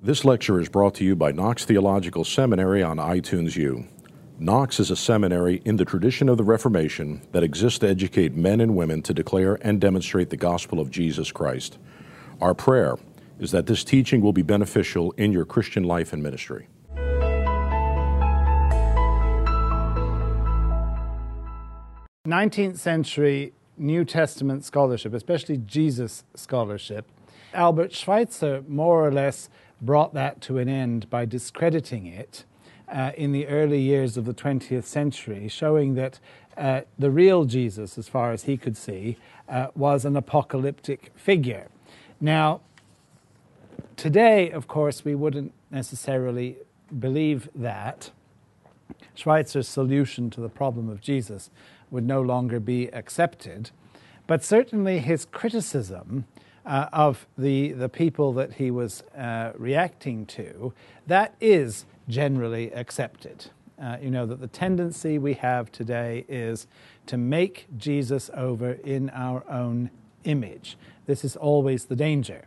This lecture is brought to you by Knox Theological Seminary on iTunes U. Knox is a seminary in the tradition of the Reformation that exists to educate men and women to declare and demonstrate the gospel of Jesus Christ. Our prayer is that this teaching will be beneficial in your Christian life and ministry. Nineteenth century New Testament scholarship, especially Jesus scholarship, Albert Schweitzer more or less brought that to an end by discrediting it uh, in the early years of the 20th century, showing that uh, the real Jesus, as far as he could see, uh, was an apocalyptic figure. Now, today, of course, we wouldn't necessarily believe that. Schweitzer's solution to the problem of Jesus would no longer be accepted, but certainly his criticism uh, of the, the people that he was uh, reacting to, that is generally accepted. Uh, you know, that the tendency we have today is to make Jesus over in our own image. This is always the danger.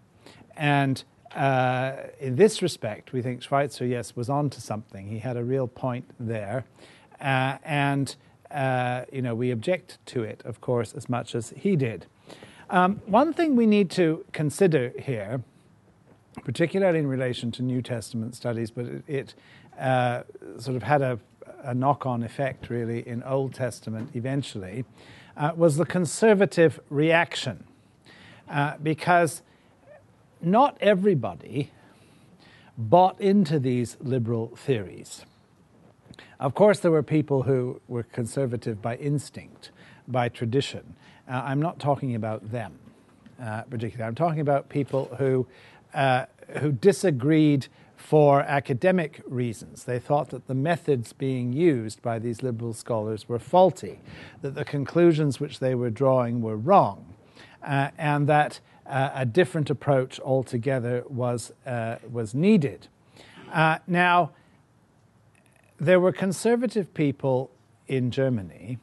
And uh, in this respect, we think Schweitzer, yes, was on to something. He had a real point there. Uh, and, uh, you know, we object to it, of course, as much as he did. Um, one thing we need to consider here, particularly in relation to New Testament studies, but it, it uh, sort of had a, a knock on effect really in Old Testament eventually, uh, was the conservative reaction. Uh, because not everybody bought into these liberal theories. Of course, there were people who were conservative by instinct, by tradition. Uh, I'm not talking about them uh, particularly. I'm talking about people who, uh, who disagreed for academic reasons. They thought that the methods being used by these liberal scholars were faulty, that the conclusions which they were drawing were wrong, uh, and that uh, a different approach altogether was, uh, was needed. now, there were conservative people in Germany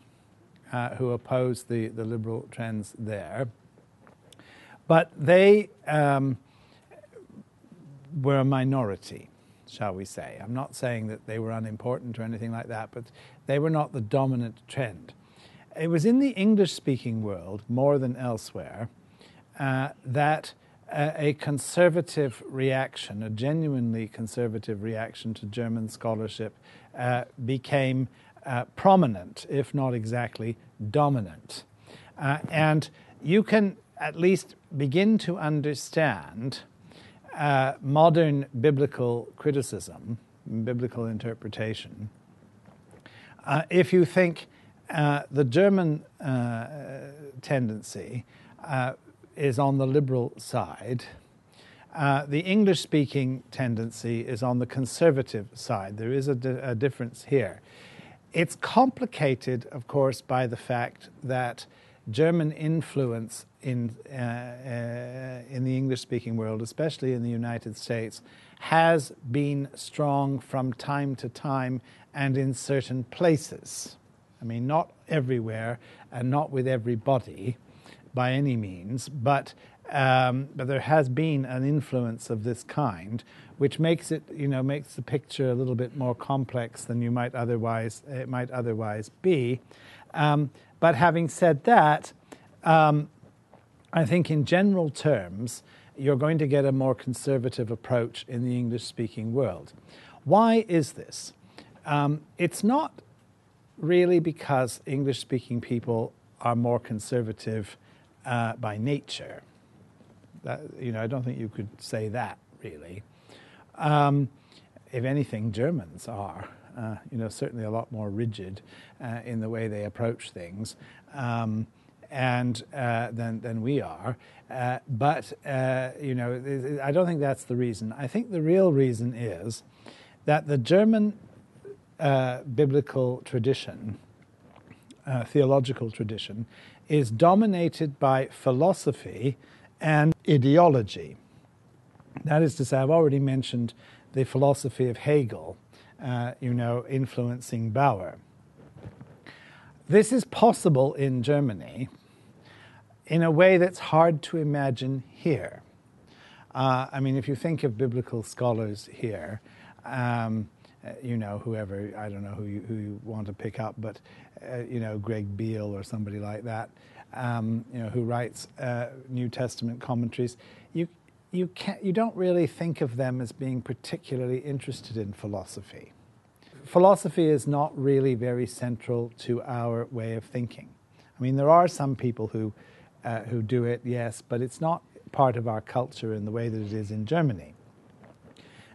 uh, who opposed the, the liberal trends there. But they um, were a minority, shall we say. I'm not saying that they were unimportant or anything like that, but they were not the dominant trend. It was in the English speaking world, more than elsewhere, uh, that uh, a conservative reaction, a genuinely conservative reaction to German scholarship, uh, became uh, prominent, if not exactly dominant. Uh, and you can at least begin to understand uh, modern biblical criticism, biblical interpretation, uh, if you think uh, the German tendency is on the liberal side, uh, the English speaking tendency is on the conservative side. There is a, di- a difference here. It's complicated, of course, by the fact that German influence in, uh, uh, in the English speaking world, especially in the United States, has been strong from time to time and in certain places. I mean, not everywhere and not with everybody by any means, but, um, but there has been an influence of this kind, which makes it, you know, makes the picture a little bit more complex than you might otherwise, it might otherwise be. Um, but having said that, um, I think in general terms, you're going to get a more conservative approach in the English speaking world. Why is this? Um, it's not really because English speaking people are more conservative uh, by nature. That, you know, I don't think you could say that really. Um, if anything, Germans are. Uh, you know, certainly a lot more rigid uh, in the way they approach things. Um, and uh, than than we are. Uh, but uh, you know, I don't think that's the reason. I think the real reason is that the German uh, biblical tradition, theological tradition, is dominated by philosophy and ideology. That is to say, I've already mentioned the philosophy of Hegel, uh, you know, influencing Baur. This is possible in Germany in a way that's hard to imagine here. Uh, I mean, if you think of biblical scholars here, um, uh, you know, whoever, I don't know who you, who you want to pick up, but, uh, you know, Greg Beale or somebody like that, um, you know, who writes uh, New Testament commentaries, you, you, can't, you don't really think of them as being particularly interested in philosophy. Philosophy is not really very central to our way of thinking. I mean, there are some people who, uh, who do it, yes, but it's not part of our culture in the way that it is in Germany.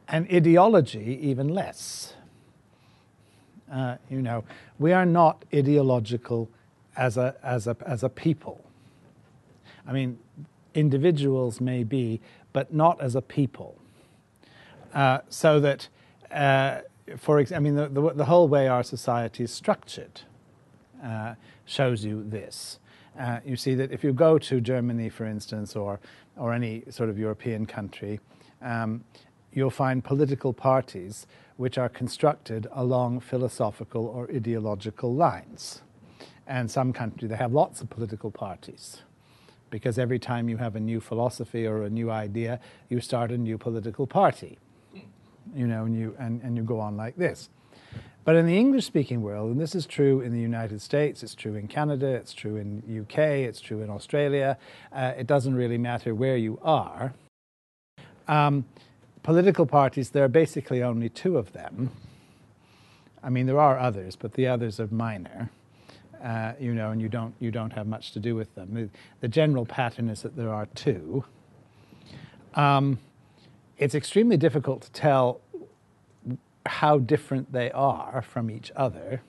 And ideology, even less. Uh, you know, we are not ideological as a, as, a, as a people. I mean, individuals may be, but not as a people. Uh, so that, uh, for example, I mean, the, the, the, whole way our society is structured uh, shows you this. Uh, you see that if you go to Germany, for instance, or, or any sort of European country, um, you'll find political parties which are constructed along philosophical or ideological lines. And some countries, they have lots of political parties because every time you have a new philosophy or a new idea, you start a new political party. You know, and you, and, and you go on like this. But in the English speaking world, and this is true in the United States, it's true in Canada, it's true in UK, it's true in Australia, uh, it doesn't really matter where you are. Um, political parties, there are basically only two of them. I mean, there are others, but the others are minor. Uh, you know, and you don't you don't have much to do with them. The, general pattern is that there are two. Um, it's extremely difficult to tell how different they are from each other.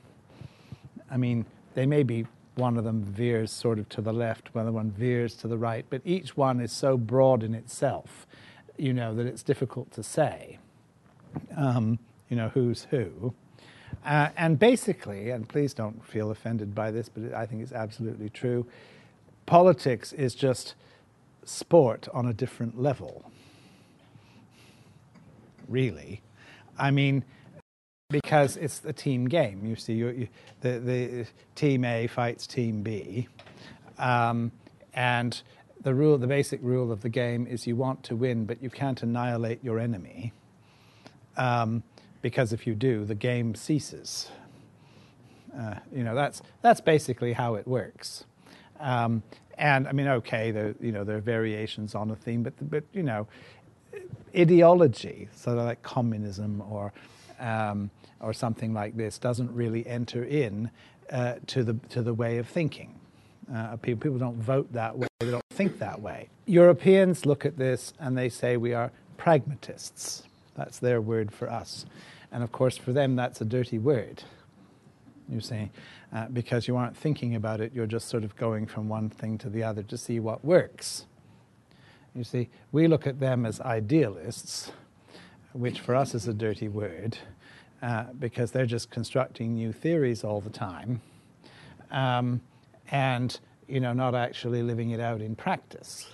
I mean, they may be one of them veers sort of to the left, one of one veers to the right, but each one is so broad in itself, you know, that it's difficult to say, um, you know, who's who. Uh, and basically, and please don't feel offended by this, but I think it's absolutely true, politics is just sport on a different level, really. I mean, because it's a team game. You see, you, the, the team A fights team B, um, and the rule, the basic rule of the game is you want to win, but you can't annihilate your enemy, um, because if you do, the game ceases. Uh, you know, that's that's basically how it works. Um, and I mean, okay, there you know there are variations on a theme, but but you know, ideology, sort of like communism or um, or something like this, doesn't really enter in uh, to the to the way of thinking. Uh, people, people don't vote that way; they don't think that way. Europeans look at this and they say we are pragmatists. That's their word for us, and of course, for them, that's a dirty word. You see, uh, because you aren't thinking about it; you're just sort of going from one thing to the other to see what works. You see, we look at them as idealists, which for us is a dirty word, uh, because they're just constructing new theories all the time, um, and you know, not actually living it out in practice.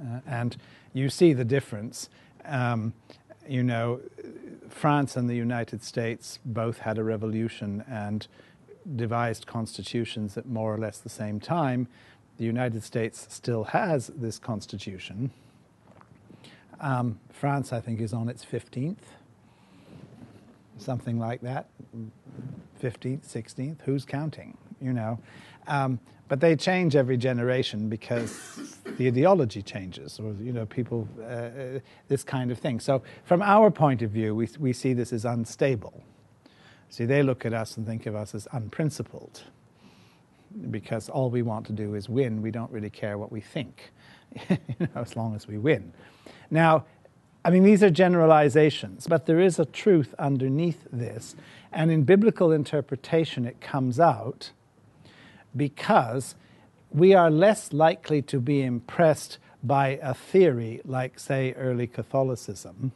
Uh, and you see the difference. Um, you know, France and the United States both had a revolution and devised constitutions at more or less the same time, the United States still has this constitution. Um, France, I think, is on its 15th, something like that. 15th, 16th, who's counting, you know? Um, but they change every generation because the ideology changes, or, you know, people, uh, uh, this kind of thing. So, from our point of view, we, we see this as unstable. See, they look at us and think of us as unprincipled because all we want to do is win. We don't really care what we think, you know, as long as we win. Now, I mean, these are generalizations, but there is a truth underneath this. And in biblical interpretation, it comes out because we are less likely to be impressed by a theory like, say, early Catholicism,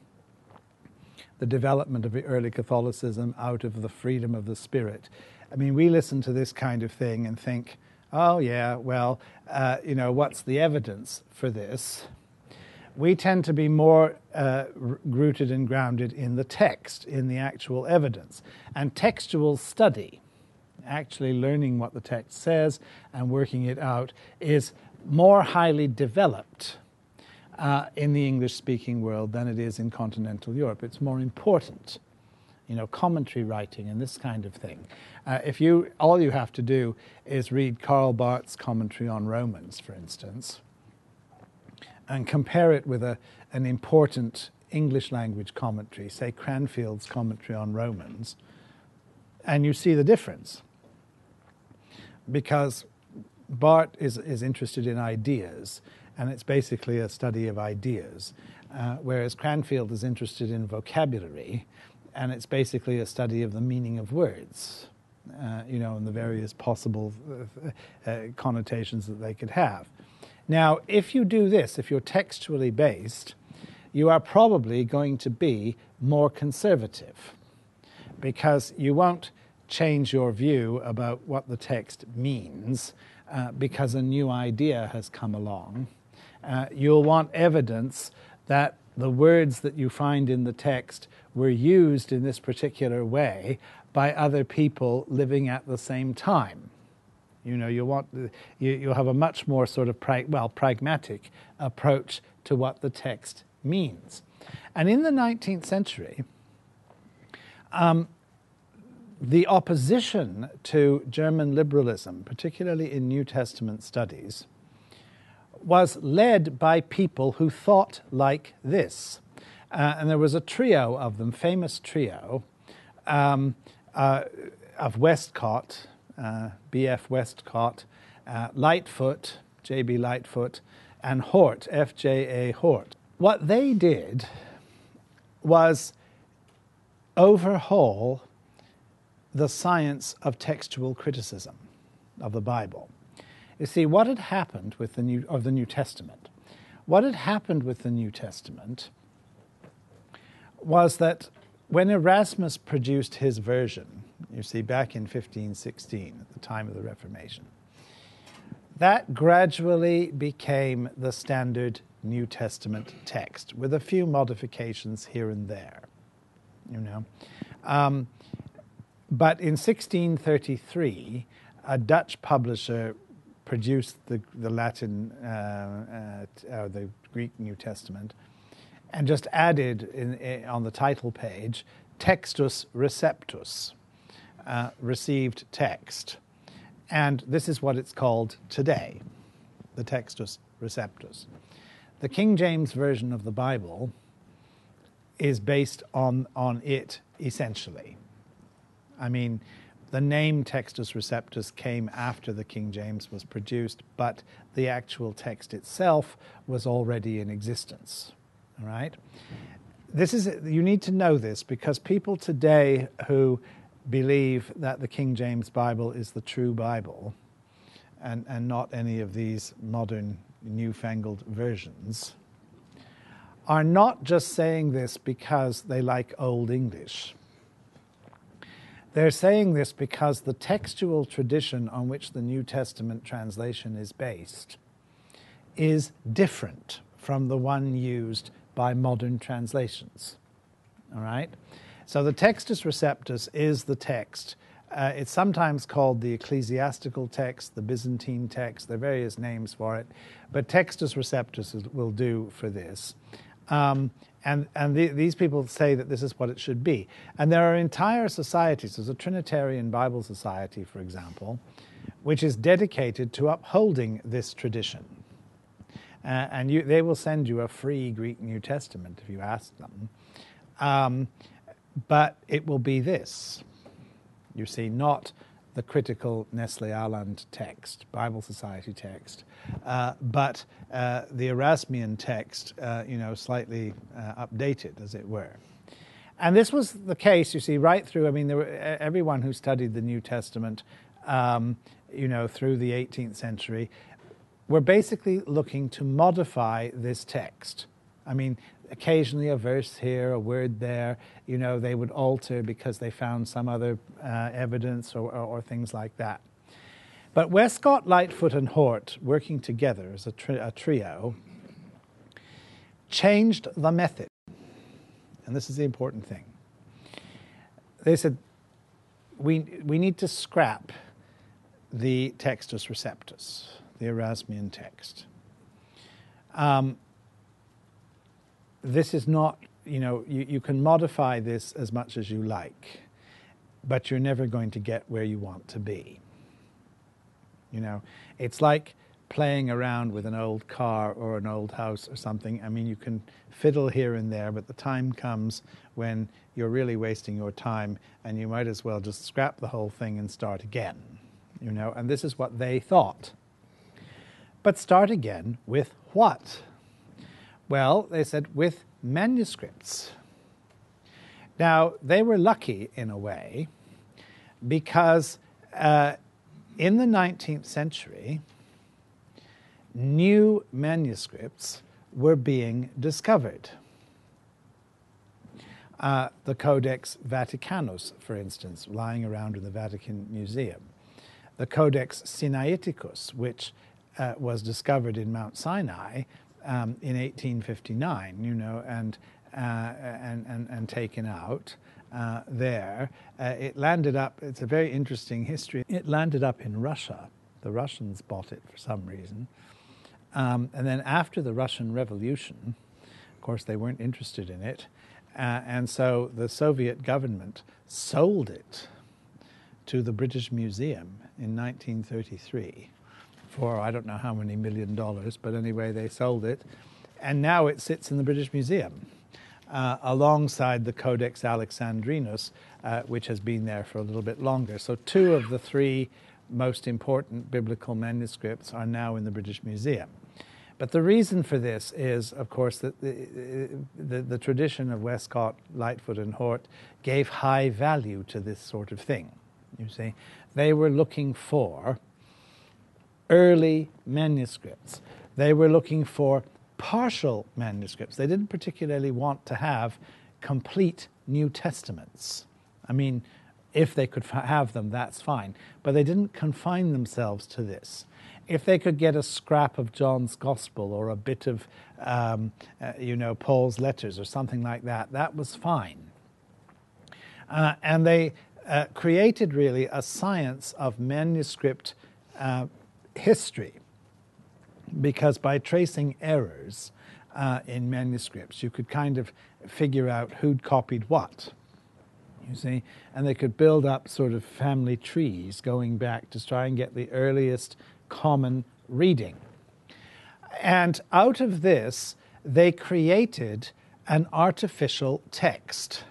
the development of early Catholicism out of the freedom of the Spirit, I mean, we listen to this kind of thing and think, oh, yeah, well, uh, you know, what's the evidence for this? We tend to be more uh, rooted and grounded in the text, in the actual evidence. And textual study, actually learning what the text says and working it out, is more highly developed uh, in the English speaking world than it is in continental Europe. It's more important, you know, commentary writing and this kind of thing. Uh, if you, all you have to do is read Karl Barth's commentary on Romans, for instance, and compare it with a, an important English language commentary, say Cranfield's commentary on Romans, and you see the difference. Because Barth is, is interested in ideas, and it's basically a study of ideas, uh, whereas Cranfield is interested in vocabulary, and it's basically a study of the meaning of words, uh, you know, and the various possible uh, uh connotations that they could have. Now, if you do this, if you're textually based, you are probably going to be more conservative because you won't change your view about what the text means uh, because a new idea has come along. Uh, you'll want evidence that the words that you find in the text were used in this particular way by other people living at the same time. You know, you want you, you'll have a much more sort of pra- well pragmatic approach to what the text means. And in the 19th century, um, the opposition to German liberalism, particularly in New Testament studies, was led by people who thought like this. Uh, and there was a trio of them, famous trio, um, uh, of Westcott, uh, B.F. Westcott, uh, Lightfoot, J.B. Lightfoot, and Hort, F.J.A. Hort. What they did was overhaul the science of textual criticism of the Bible. You see, what had happened with the New, of the New Testament, what had happened with the New Testament was that when Erasmus produced his version, you see, back in 1516, at the time of the Reformation, that gradually became the standard New Testament text with a few modifications here and there, you know. Um, but in 1633, a Dutch publisher produced the, the Latin, uh, uh, the Greek New Testament, and just added in, in, on the title page, Textus Receptus, uh, received text. And this is what it's called today, the Textus Receptus. The King James Version of the Bible is based on, on it essentially. I mean, the name Textus Receptus came after the King James was produced, but the actual text itself was already in existence. All right? This is you need to know this because people today who believe that the King James Bible is the true Bible and, and not any of these modern newfangled versions, are not just saying this because they like Old English. They're saying this because the textual tradition on which the New Testament translation is based is different from the one used by modern translations. All right? So the Textus Receptus is the text uh, it's sometimes called the ecclesiastical text, the Byzantine text, there are various names for it, but Textus Receptus will do for this. Um, and and the, these people say that this is what it should be. And there are entire societies, there's a Trinitarian Bible Society, for example, which is dedicated to upholding this tradition. Uh, and you, they will send you a free Greek New Testament if you ask them. Um, but it will be this you see, not the critical Nestle Aland text, Bible Society text, uh, but uh, the Erasmian text, uh, you know, slightly uh, updated, as it were. And this was the case, you see, right through. I mean, there were, everyone who studied the New Testament, um, you know, through the 18th century, were basically looking to modify this text. I mean, occasionally a verse here, a word there, you know, they would alter because they found some other uh, evidence or, or, or, things like that. But Westcott, Lightfoot, and Hort, working together as a, tri- a trio, changed the method. And this is the important thing. They said, we, we need to scrap the Textus Receptus, the Erasmian text. Um, this is not, you know, you, you can modify this as much as you like, but you're never going to get where you want to be. You know, it's like playing around with an old car or an old house or something. I mean, you can fiddle here and there, but the time comes when you're really wasting your time and you might as well just scrap the whole thing and start again. You know, and this is what they thought. But start again with what? Well, they said with manuscripts. Now, they were lucky in a way because uh, in the 19th century, new manuscripts were being discovered. Uh, the Codex Vaticanus, for instance, lying around in the Vatican Museum. The Codex Sinaiticus, which uh, was discovered in Mount Sinai um, in 1859, you know, and, uh, and, and, and taken out. Uh, there. Uh, it landed up, it's a very interesting history. It landed up in Russia. The Russians bought it for some reason. Um, and then after the Russian Revolution, of course, they weren't interested in it. Uh, and so the Soviet government sold it to the British Museum in 1933 for I don't know how many million dollars, but anyway, they sold it. And now it sits in the British Museum uh, alongside the Codex Alexandrinus, uh, which has been there for a little bit longer. So, two of the three most important biblical manuscripts are now in the British Museum. But the reason for this is, of course, that the, the, the, tradition of Westcott, Lightfoot, and Hort gave high value to this sort of thing. You see, they were looking for early manuscripts. They were looking for partial manuscripts. They didn't particularly want to have complete New Testaments. I mean, if they could have them, that's fine. But they didn't confine themselves to this if they could get a scrap of John's Gospel or a bit of, um, uh, you know, Paul's letters or something like that, that was fine. Uh, and they uh, created really a science of manuscript uh, history because by tracing errors uh, in manuscripts, you could kind of figure out who'd copied what you see, and they could build up sort of family trees going back to try and get the earliest common reading. And out of this, they created an artificial text.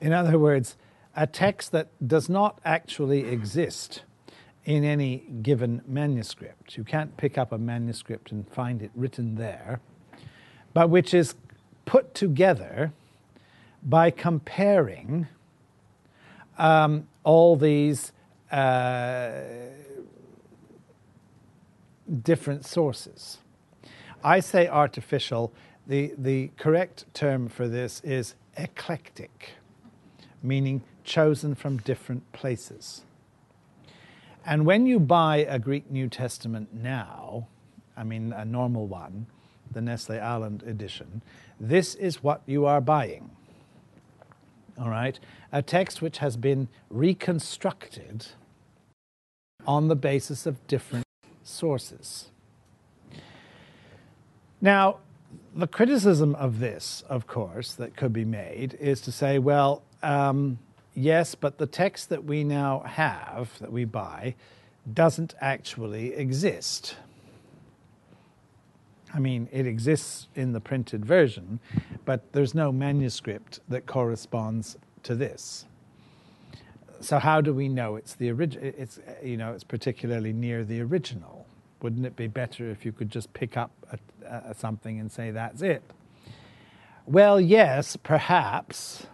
In other words, a text that does not actually exist in any given manuscript. You can't pick up a manuscript and find it written there, but which is put together by comparing um, all these uh, different sources. I say artificial. The, the correct term for this is eclectic, meaning chosen from different places. And when you buy a Greek New Testament now, I mean a normal one, the Nestle Aland edition, this is what you are buying. All right? A text which has been reconstructed on the basis of different sources. Now, the criticism of this, of course, that could be made is to say, well, um, yes, but the text that we now have, that we buy, doesn't actually exist. I mean, it exists in the printed version, but there's no manuscript that corresponds to this so how do we know it's the original? It's you know it's particularly near the original. Wouldn't it be better if you could just pick up a, a, something and say that's it? Well, yes, perhaps,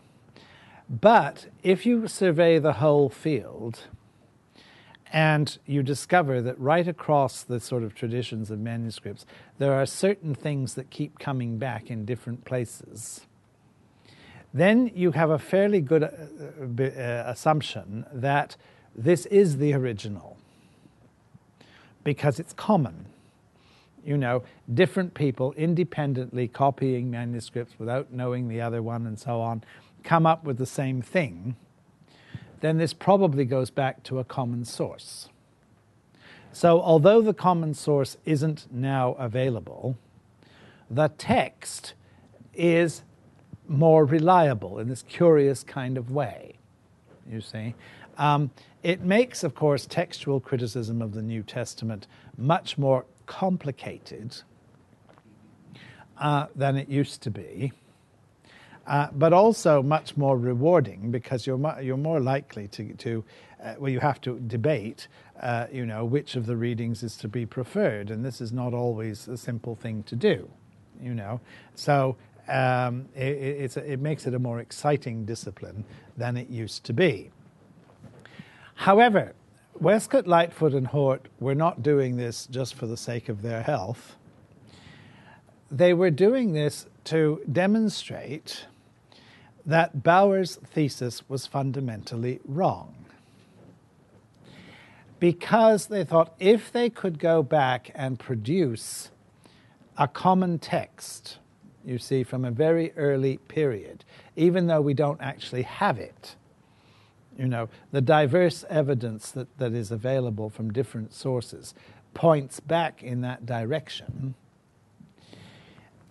but if you survey the whole field and you discover that right across the sort of traditions of manuscripts, there are certain things that keep coming back in different places then you have a fairly good uh, uh, assumption that this is the original because it's common. You know, different people independently copying manuscripts without knowing the other one and so on come up with the same thing, then this probably goes back to a common source. So, although the common source isn't now available, the text is more reliable in this curious kind of way, you see. Um, it makes, of course, textual criticism of the New Testament much more complicated uh, than it used to be. Uh, but also much more rewarding because you're mu- you're more likely to to uh, well you have to debate uh, you know which of the readings is to be preferred and this is not always a simple thing to do you know so um, it, a, it makes it a more exciting discipline than it used to be. However, Westcott, Lightfoot, and Hort were not doing this just for the sake of their health. They were doing this to demonstrate that Baur's thesis was fundamentally wrong. Because they thought if they could go back and produce a common text, you see, from a very early period, even though we don't actually have it, you know, the diverse evidence that, that is available from different sources points back in that direction,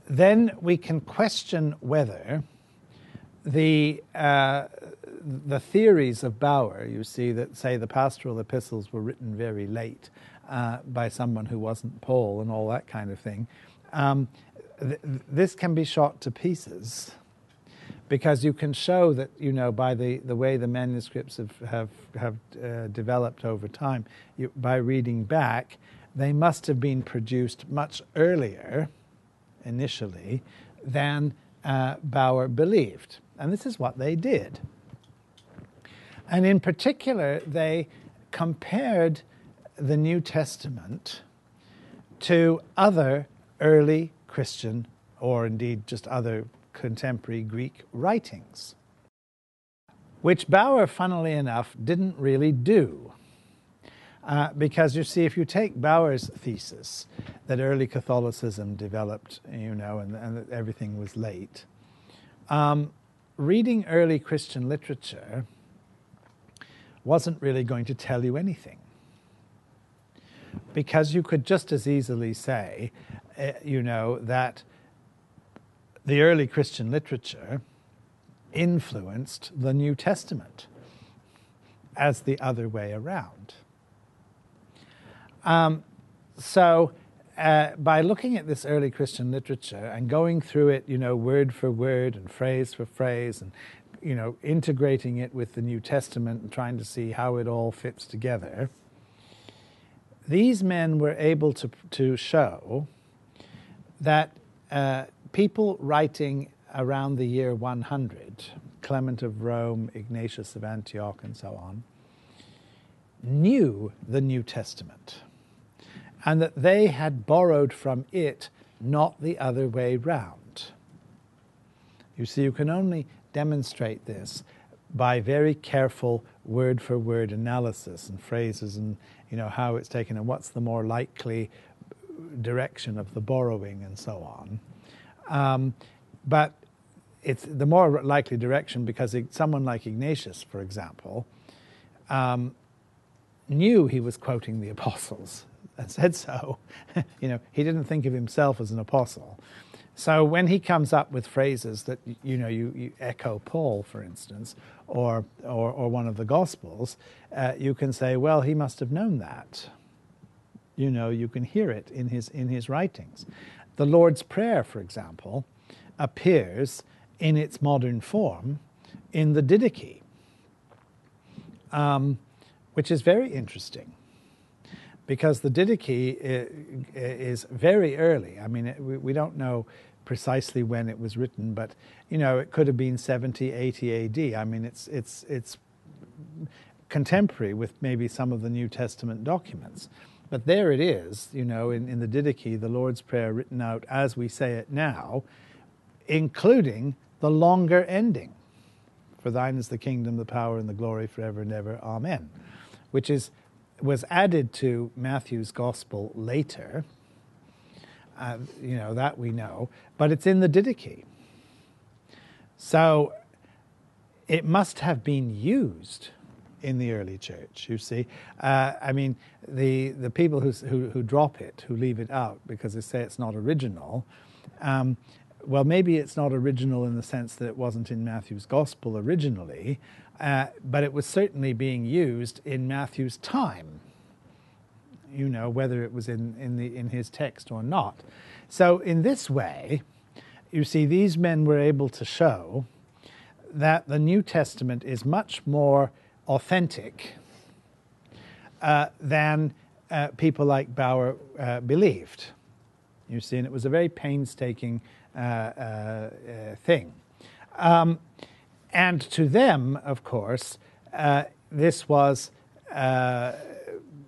then we can question whether the uh, the theories of Baur, you see, that say the pastoral epistles were written very late uh, by someone who wasn't Paul and all that kind of thing, um, th- this can be shot to pieces because you can show that, you know, by the, the way the manuscripts have, have, have uh, developed over time, you, by reading back, they must have been produced much earlier, initially, than uh, Baur believed. And this is what they did. And in particular, they compared the New Testament to other early Christian or indeed just other contemporary Greek writings, which Baur, funnily enough, didn't really do. Uh, because you see, if you take Baur's thesis that early Catholicism developed, you know, and, and that everything was late, um, reading early Christian literature wasn't really going to tell you anything. Because you could just as easily say, uh, you know, that the early Christian literature influenced the New Testament as the other way around. Um, so, uh, by looking at this early Christian literature and going through it, you know, word for word and phrase for phrase, and you know, integrating it with the New Testament and trying to see how it all fits together, these men were able to to show that uh, people writing around the year 100, Clement of Rome, Ignatius of Antioch, and so on, knew the New Testament and that they had borrowed from it, not the other way round. You see, you can only demonstrate this by very careful word for word analysis and phrases and you know how it's taken and what's the more likely direction of the borrowing and so on. Um, but it's the more likely direction because someone like Ignatius, for example, um, knew he was quoting the apostles and said so. you know, he didn't think of himself as an apostle. So when he comes up with phrases that you know you, you echo Paul, for instance, or or, or one of the Gospels, uh, you can say, well, he must have known that. You know, you can hear it in his in his writings. The Lord's Prayer, for example, appears in its modern form in the Didache, um, which is very interesting because the Didache is very early. I mean, we don't know precisely when it was written, but you know, it could have been 70, 80 AD. I mean, it's it's it's contemporary with maybe some of the New Testament documents. But there it is, you know, in, in the Didache, the Lord's Prayer written out as we say it now, including the longer ending. For thine is the kingdom, the power, and the glory forever and ever. Amen. Which is was added to Matthew's gospel later. Uh, you know, that we know, but it's in the Didache. So it must have been used in the early church. You see, uh, I mean, the the people who, who, who drop it, who leave it out because they say it's not original, um, well, maybe it's not original in the sense that it wasn't in Matthew's gospel originally, uh, but it was certainly being used in Matthew's time. You know, whether it was in, in, the, in his text or not. So, in this way, you see, these men were able to show that the New Testament is much more authentic uh, than uh, people like Baur uh, believed. You see, and it was a very painstaking uh, uh, uh, thing. Um, and to them, of course, this was the,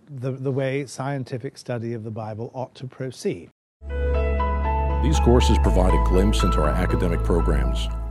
the way scientific study of the Bible ought to proceed. These courses provide a glimpse into our academic programs.